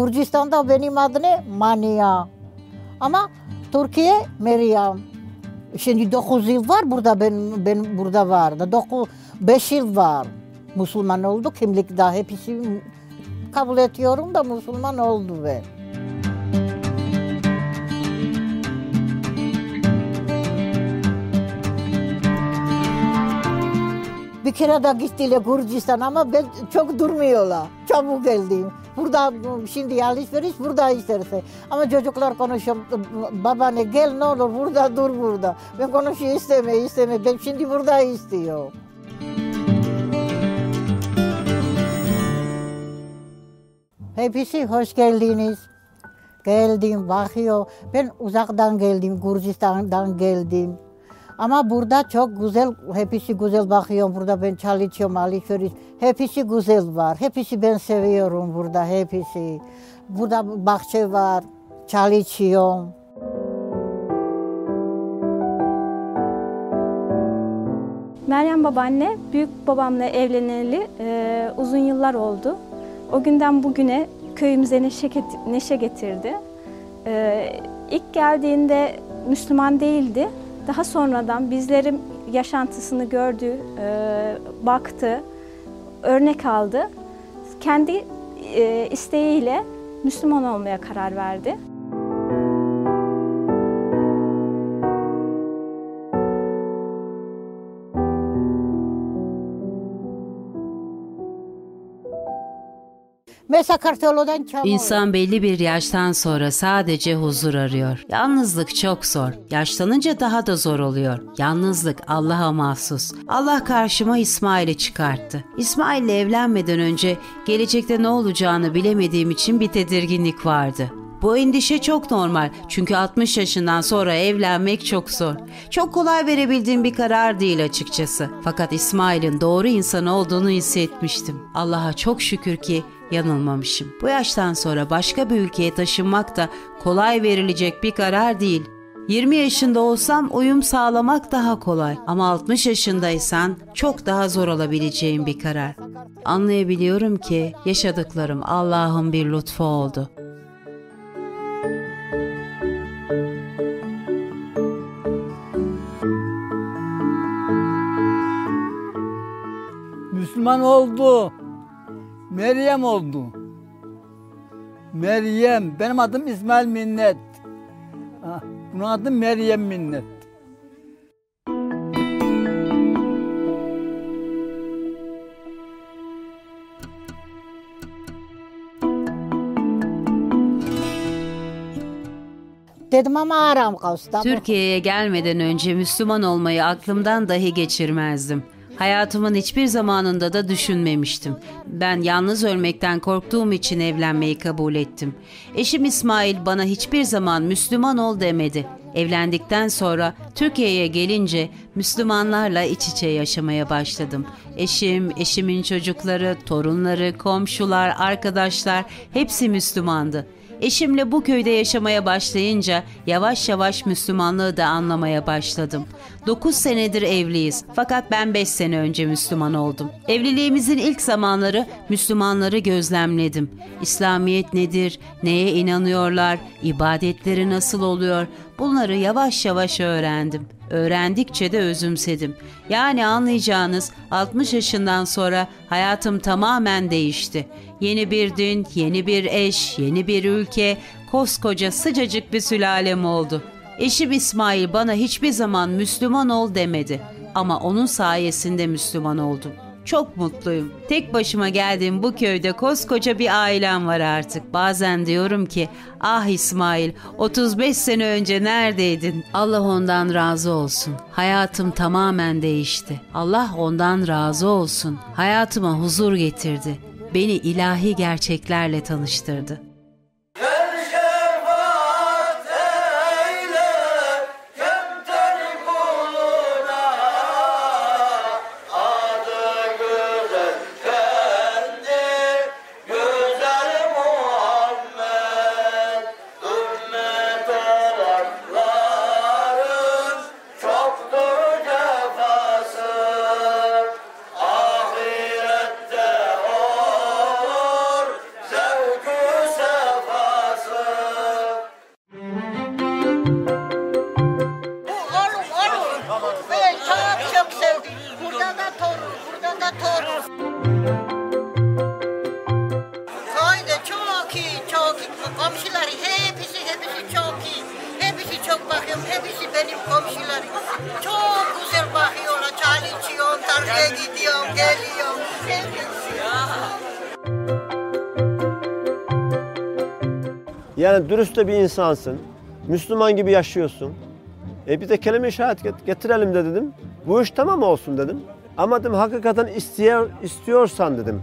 Gürcistan'da benim adı ne? Mania. Ama Türkiye Meryem. Şimdi 9 yıl var burada ben ben burada var. 9 5 yıl var. Müslüman oldu kimlik daha hepsi kabul ediyorum da Müslüman oldu ve. Bir kere de gittiler Gürcistan ama ben çok durmuyorlar. Çabuk geldim. Burada şimdi alışveriş burada isterse. Ama çocuklar konuşuyor. Baba ne gel ne olur burada dur burada. Ben konuşuyor isteme isteme. Ben şimdi burada istiyor. Hepsi hoş geldiniz. Geldim, bakıyor. Ben uzaktan geldim, Gürcistan'dan geldim. Ama burada çok güzel, hepsi güzel bakıyor. Burada ben çalışıyorum, alışveriş. Hepsi güzel var. Hepsi ben seviyorum burada, hepsi. Burada bahçe var, çalışıyorum. Meryem babaanne büyük babamla evleneli e, uzun yıllar oldu. O günden bugüne köyümüze neşe, neşe getirdi. E, ilk geldiğinde Müslüman değildi. Daha sonradan bizlerin yaşantısını gördü, e, baktı, örnek aldı. Kendi e, isteğiyle Müslüman olmaya karar verdi. İnsan belli bir yaştan sonra sadece huzur arıyor. Yalnızlık çok zor. Yaşlanınca daha da zor oluyor. Yalnızlık Allah'a mahsus. Allah karşıma İsmail'i çıkarttı. İsmail'le evlenmeden önce gelecekte ne olacağını bilemediğim için bir tedirginlik vardı. Bu endişe çok normal çünkü 60 yaşından sonra evlenmek çok zor. Çok kolay verebildiğim bir karar değil açıkçası. Fakat İsmail'in doğru insan olduğunu hissetmiştim. Allah'a çok şükür ki yanılmamışım. Bu yaştan sonra başka bir ülkeye taşınmak da kolay verilecek bir karar değil. 20 yaşında olsam uyum sağlamak daha kolay ama 60 yaşındaysan çok daha zor olabileceğim bir karar. Anlayabiliyorum ki yaşadıklarım Allah'ın bir lütfu oldu. Müslüman oldu. Meryem oldu. Meryem. Benim adım İsmail Minnet. Bunun adı Meryem Minnet. Dedim ama aram kalsın. Türkiye'ye gelmeden önce Müslüman olmayı aklımdan dahi geçirmezdim. Hayatımın hiçbir zamanında da düşünmemiştim. Ben yalnız ölmekten korktuğum için evlenmeyi kabul ettim. Eşim İsmail bana hiçbir zaman Müslüman ol demedi. Evlendikten sonra Türkiye'ye gelince Müslümanlarla iç içe yaşamaya başladım. Eşim, eşimin çocukları, torunları, komşular, arkadaşlar hepsi Müslümandı. Eşimle bu köyde yaşamaya başlayınca yavaş yavaş Müslümanlığı da anlamaya başladım. 9 senedir evliyiz fakat ben 5 sene önce Müslüman oldum. Evliliğimizin ilk zamanları Müslümanları gözlemledim. İslamiyet nedir, neye inanıyorlar, ibadetleri nasıl oluyor bunları yavaş yavaş öğrendim. Öğrendikçe de özümsedim. Yani anlayacağınız 60 yaşından sonra hayatım tamamen değişti. Yeni bir din, yeni bir eş, yeni bir ülke, koskoca sıcacık bir sülalem oldu. Eşim İsmail bana hiçbir zaman Müslüman ol demedi ama onun sayesinde Müslüman oldum. Çok mutluyum. Tek başıma geldiğim bu köyde koskoca bir ailem var artık. Bazen diyorum ki ah İsmail 35 sene önce neredeydin? Allah ondan razı olsun. Hayatım tamamen değişti. Allah ondan razı olsun. Hayatıma huzur getirdi. Beni ilahi gerçeklerle tanıştırdı. Benim komşularım. Çok güzel bakıyorlar, çalışıyorum, tarlaya gidiyorum, geliyorum. Yani dürüst de bir insansın. Müslüman gibi yaşıyorsun. E bir de kelime-i şehadet get- getirelim de dedim. Bu iş tamam olsun dedim. Ama dedim hakikaten istiyor, istiyorsan dedim.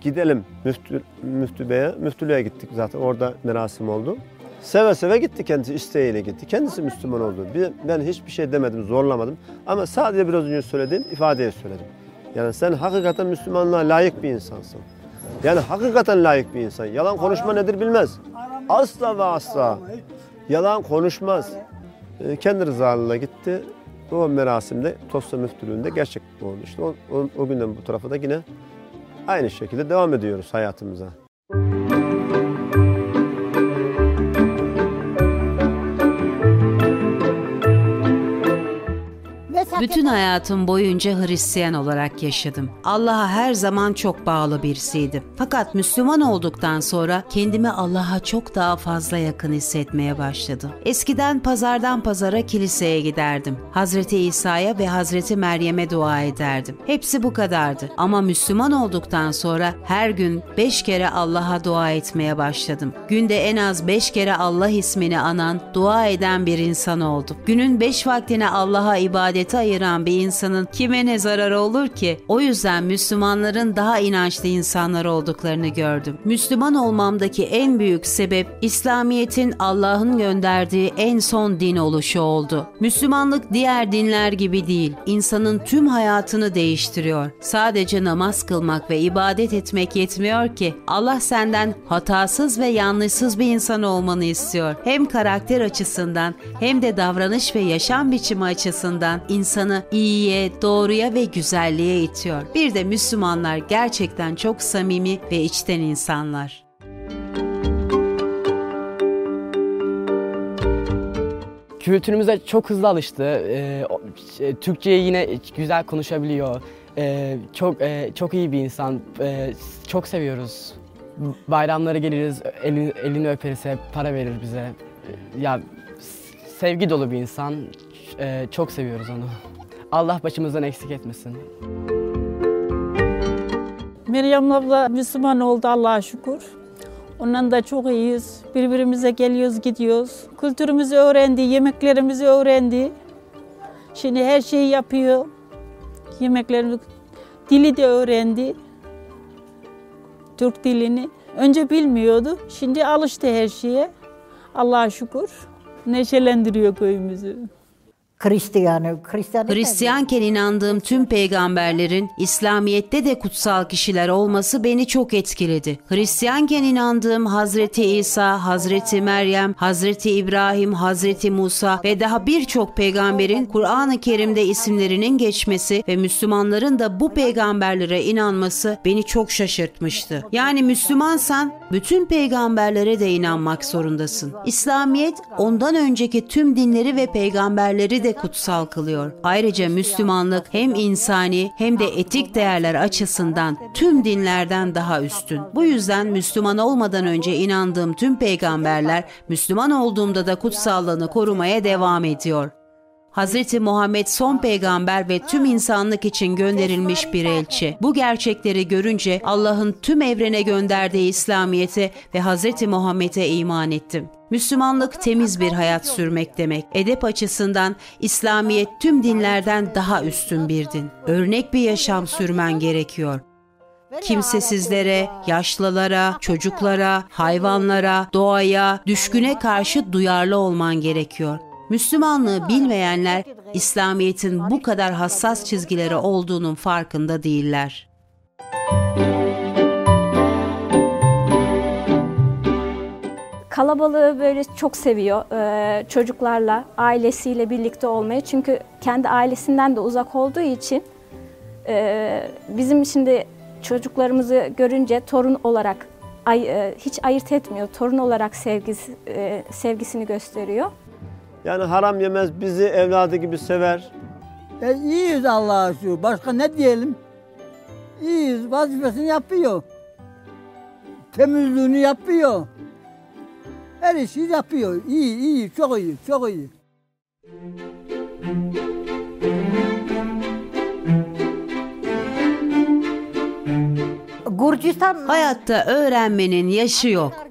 Gidelim müftü, müftü beye, müftülüğe gittik zaten orada merasim oldu. Seve seve gitti kendisi isteğiyle gitti. Kendisi Müslüman oldu. Bir- Ben hiçbir şey demedim, zorlamadım. Ama sadece biraz önce söylediğim ifadeyi söyledim. Yani sen hakikaten Müslümanlığa layık bir insansın. Yani hakikaten layık bir insan. Yalan konuşma nedir bilmez. Asla ve asla. Yalan konuşmaz. Ee, kendi rızalığına gitti. O merasimde Tosya Müftülüğü'nde gerçek oldu. İşte o, o, o günden bu tarafa da yine aynı şekilde devam ediyoruz hayatımıza. Bütün hayatım boyunca Hristiyan olarak yaşadım. Allah'a her zaman çok bağlı birisiydim. Fakat Müslüman olduktan sonra kendimi Allah'a çok daha fazla yakın hissetmeye başladım. Eskiden pazardan pazara kiliseye giderdim. Hazreti İsa'ya ve Hazreti Meryem'e dua ederdim. Hepsi bu kadardı. Ama Müslüman olduktan sonra her gün beş kere Allah'a dua etmeye başladım. Günde en az beş kere Allah ismini anan, dua eden bir insan oldum. Günün beş vaktine Allah'a ibadete ayıran bir insanın kime ne zararı olur ki? O yüzden Müslümanların daha inançlı insanlar olduklarını gördüm. Müslüman olmamdaki en büyük sebep İslamiyet'in Allah'ın gönderdiği en son din oluşu oldu. Müslümanlık diğer dinler gibi değil. İnsanın tüm hayatını değiştiriyor. Sadece namaz kılmak ve ibadet etmek yetmiyor ki. Allah senden hatasız ve yanlışsız bir insan olmanı istiyor. Hem karakter açısından hem de davranış ve yaşam biçimi açısından insanı iyiye, doğruya ve güzelliğe itiyor. Bir de Müslümanlar gerçekten çok samimi ve içten insanlar. kültürümüze çok hızlı alıştı. Ee, şey, Türkçeyi yine güzel konuşabiliyor. Ee, çok e, çok iyi bir insan. Ee, çok seviyoruz. Bayramlara geliriz, elini, elini öperiz, hep para verir bize. Ya sevgi dolu bir insan. Ee, çok seviyoruz onu. Allah başımızdan eksik etmesin. Meryem abla Müslüman oldu Allah'a şükür. Ondan da çok iyiyiz. Birbirimize geliyoruz, gidiyoruz. Kültürümüzü öğrendi, yemeklerimizi öğrendi. Şimdi her şeyi yapıyor. Yemeklerini, dili de öğrendi. Türk dilini. Önce bilmiyordu. Şimdi alıştı her şeye. Allah'a şükür. Neşelendiriyor köyümüzü. Hristiyanı, Hristiyan. Hristiyanken inandığım tüm peygamberlerin İslamiyet'te de kutsal kişiler olması beni çok etkiledi. Hristiyanken inandığım Hazreti İsa, Hazreti Meryem, Hazreti İbrahim, Hazreti Musa ve daha birçok peygamberin Kur'an-ı Kerim'de isimlerinin geçmesi ve Müslümanların da bu peygamberlere inanması beni çok şaşırtmıştı. Yani Müslümansan bütün peygamberlere de inanmak zorundasın. İslamiyet ondan önceki tüm dinleri ve peygamberleri de kutsal kılıyor. Ayrıca Müslümanlık hem insani hem de etik değerler açısından tüm dinlerden daha üstün. Bu yüzden Müslüman olmadan önce inandığım tüm peygamberler Müslüman olduğumda da kutsallığını korumaya devam ediyor. Hazreti Muhammed son peygamber ve tüm insanlık için gönderilmiş bir elçi. Bu gerçekleri görünce Allah'ın tüm evrene gönderdiği İslamiyete ve Hazreti Muhammed'e iman ettim. Müslümanlık temiz bir hayat sürmek demek. Edep açısından İslamiyet tüm dinlerden daha üstün bir din. Örnek bir yaşam sürmen gerekiyor. Kimsesizlere, yaşlılara, çocuklara, hayvanlara, doğaya, düşküne karşı duyarlı olman gerekiyor. Müslümanlığı bilmeyenler İslamiyet'in bu kadar hassas çizgileri olduğunun farkında değiller. Kalabalığı böyle çok seviyor Ee, çocuklarla, ailesiyle birlikte olmayı. Çünkü kendi ailesinden de uzak olduğu için e, bizim şimdi çocuklarımızı görünce torun olarak e, hiç ayırt etmiyor. Torun olarak sevgisi, e, sevgisini gösteriyor. Yani haram yemez, bizi evladı gibi sever. E, iyiyiz Allah'a şükür. Başka ne diyelim? iyi vazifesini yapıyor. Temizliğini yapıyor. Her işi yapıyor. İyi, iyi, çok iyi, çok iyi. Gürcistan Hayatta öğrenmenin yaşı yok.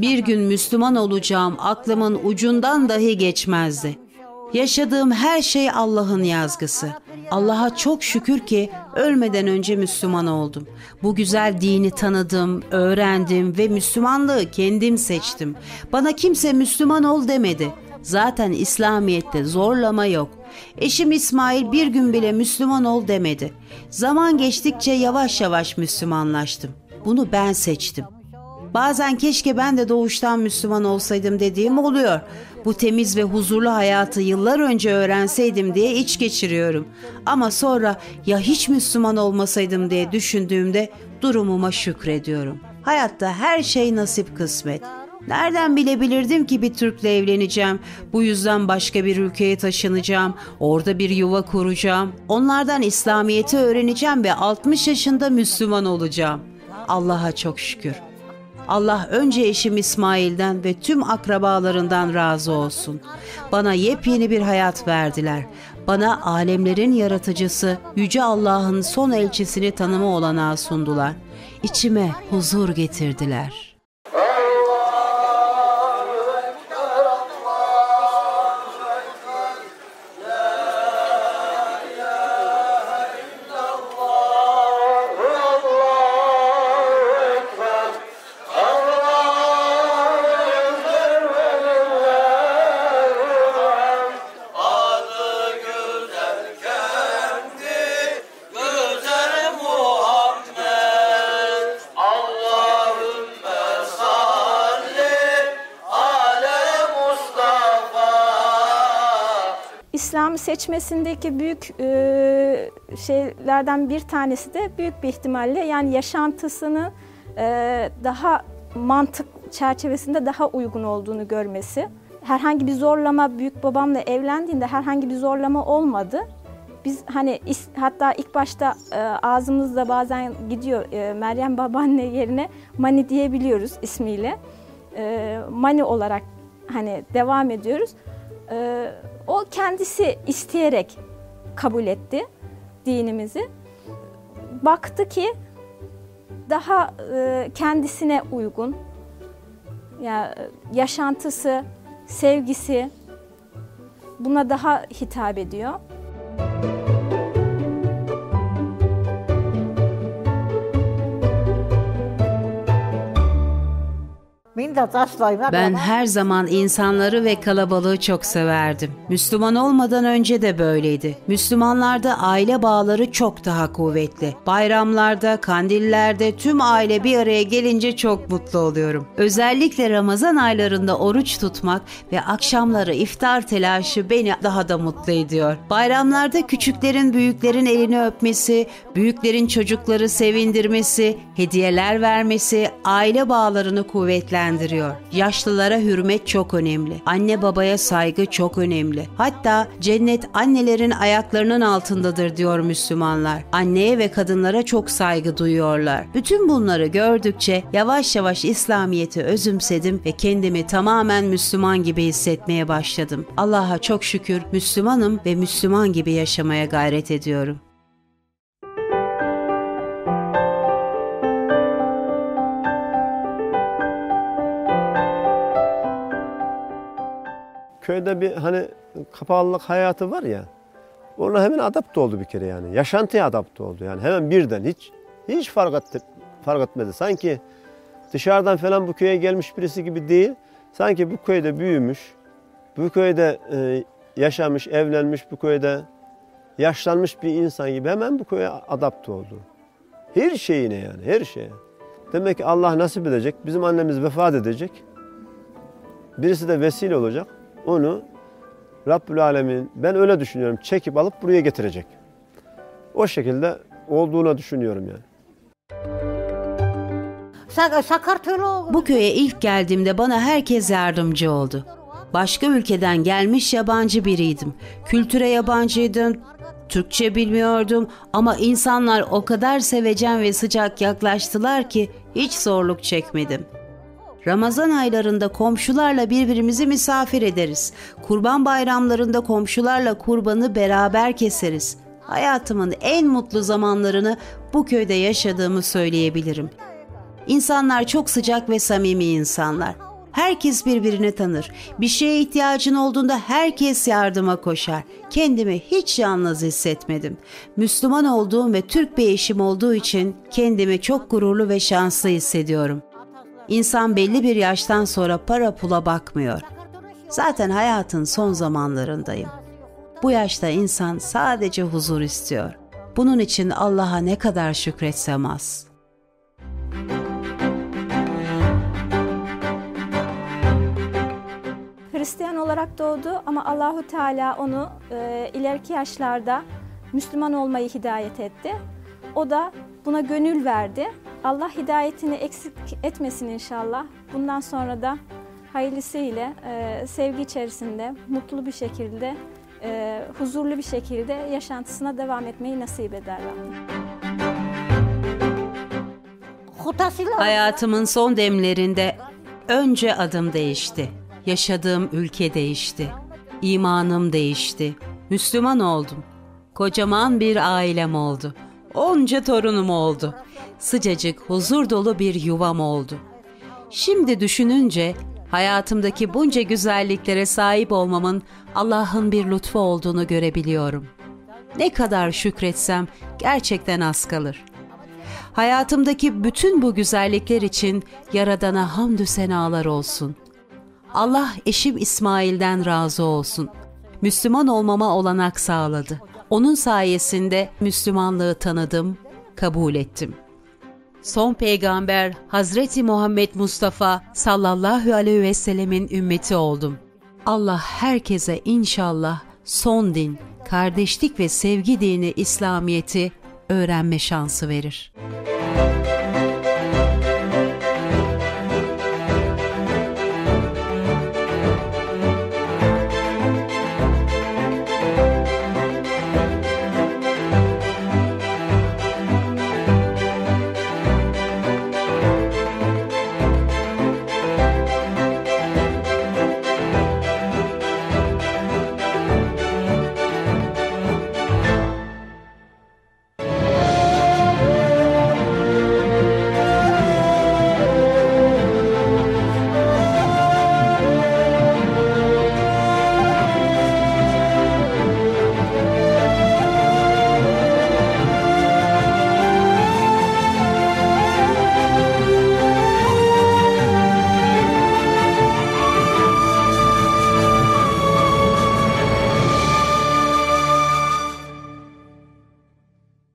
Bir gün Müslüman olacağım aklımın ucundan dahi geçmezdi. Yaşadığım her şey Allah'ın yazgısı. Allah'a çok şükür ki ölmeden önce Müslüman oldum. Bu güzel dini tanıdım, öğrendim ve Müslümanlığı kendim seçtim. Bana kimse Müslüman ol demedi. Zaten İslamiyet'te zorlama yok. Eşim İsmail bir gün bile Müslüman ol demedi. Zaman geçtikçe yavaş yavaş Müslümanlaştım. Bunu ben seçtim. Bazen keşke ben de doğuştan Müslüman olsaydım dediğim oluyor. Bu temiz ve huzurlu hayatı yıllar önce öğrenseydim diye iç geçiriyorum. Ama sonra ya hiç Müslüman olmasaydım diye düşündüğümde durumuma şükrediyorum. Hayatta her şey nasip kısmet. Nereden bilebilirdim ki bir Türk'le evleneceğim, bu yüzden başka bir ülkeye taşınacağım, orada bir yuva kuracağım, onlardan İslamiyet'i öğreneceğim ve 60 yaşında Müslüman olacağım. Allah'a çok şükür. Allah önce eşim İsmail'den ve tüm akrabalarından razı olsun. Bana yepyeni bir hayat verdiler. Bana alemlerin yaratıcısı Yüce Allah'ın son elçisini tanıma olanağı sundular. İçime huzur getirdiler.'' Seçmesindeki büyük e, şeylerden bir tanesi de büyük bir ihtimalle yani yaşantısını e, daha mantık çerçevesinde daha uygun olduğunu görmesi. Herhangi bir zorlama büyük babamla evlendiğinde herhangi bir zorlama olmadı. Biz hani hatta ilk başta e, ağzımızda bazen gidiyor e, Meryem babaanne yerine Mani diyebiliyoruz ismiyle. E, Mani olarak hani devam ediyoruz. E, o kendisi isteyerek kabul etti dinimizi. Baktı ki daha e, kendisine uygun, ya yaşantısı, sevgisi buna daha hitap ediyor. Ben her zaman insanları ve kalabalığı çok severdim. Müslüman olmadan önce de böyleydi. Müslümanlarda aile bağları çok daha kuvvetli. Bayramlarda, kandillerde tüm aile bir araya gelince çok mutlu oluyorum. Özellikle Ramazan aylarında oruç tutmak ve akşamları iftar telaşı beni daha da mutlu ediyor. Bayramlarda küçüklerin büyüklerin elini öpmesi, büyüklerin çocukları sevindirmesi, hediyeler vermesi aile bağlarını kuvvetlendiriyor yönlendiriyor. Yaşlılara hürmet çok önemli. Anne babaya saygı çok önemli. Hatta cennet annelerin ayaklarının altındadır diyor Müslümanlar. Anneye ve kadınlara çok saygı duyuyorlar. Bütün bunları gördükçe yavaş yavaş İslamiyet'i özümsedim ve kendimi tamamen Müslüman gibi hissetmeye başladım. Allah'a çok şükür Müslümanım ve Müslüman gibi yaşamaya gayret ediyorum. Köyde bir hani kapalılık hayatı var ya. Ona hemen adapte oldu bir kere yani. Yaşantıya adapte oldu yani. Hemen birden hiç hiç fark, etti, fark etmedi. Sanki dışarıdan falan bu köye gelmiş birisi gibi değil. Sanki bu köyde büyümüş, bu köyde e, yaşamış, evlenmiş, bu köyde yaşlanmış bir insan gibi hemen bu köye adapte oldu. Her şeyine yani, her şeye. Demek ki Allah nasip edecek, bizim annemiz vefat edecek. Birisi de vesile olacak onu Rabbül Alemin ben öyle düşünüyorum çekip alıp buraya getirecek. O şekilde olduğuna düşünüyorum yani. Bu köye ilk geldiğimde bana herkes yardımcı oldu. Başka ülkeden gelmiş yabancı biriydim. Kültüre yabancıydım, Türkçe bilmiyordum ama insanlar o kadar sevecen ve sıcak yaklaştılar ki hiç zorluk çekmedim. Ramazan aylarında komşularla birbirimizi misafir ederiz. Kurban bayramlarında komşularla kurbanı beraber keseriz. Hayatımın en mutlu zamanlarını bu köyde yaşadığımı söyleyebilirim. İnsanlar çok sıcak ve samimi insanlar. Herkes birbirini tanır. Bir şeye ihtiyacın olduğunda herkes yardıma koşar. Kendimi hiç yalnız hissetmedim. Müslüman olduğum ve Türk bir eşim olduğu için kendimi çok gururlu ve şanslı hissediyorum. İnsan belli bir yaştan sonra para pula bakmıyor. Zaten hayatın son zamanlarındayım. Bu yaşta insan sadece huzur istiyor. Bunun için Allah'a ne kadar şükretsem az.'' Hristiyan olarak doğdu ama Allahu Teala onu e, ileriki yaşlarda Müslüman olmayı hidayet etti. O da buna gönül verdi. Allah hidayetini eksik etmesin inşallah. Bundan sonra da hayırlısıyla e, sevgi içerisinde, mutlu bir şekilde, e, huzurlu bir şekilde yaşantısına devam etmeyi nasip eder Rabbim. Hayatımın son demlerinde önce adım değişti. Yaşadığım ülke değişti. İmanım değişti. Müslüman oldum. Kocaman bir ailem oldu. Onca torunum oldu. Sıcacık, huzur dolu bir yuvam oldu. Şimdi düşününce hayatımdaki bunca güzelliklere sahip olmamın Allah'ın bir lütfu olduğunu görebiliyorum. Ne kadar şükretsem gerçekten az kalır. Hayatımdaki bütün bu güzellikler için Yaradan'a hamdü senalar olsun. Allah eşim İsmail'den razı olsun. Müslüman olmama olanak sağladı. Onun sayesinde Müslümanlığı tanıdım, kabul ettim. Son peygamber Hazreti Muhammed Mustafa sallallahu aleyhi ve sellemin ümmeti oldum. Allah herkese inşallah son din, kardeşlik ve sevgi dini İslamiyeti öğrenme şansı verir.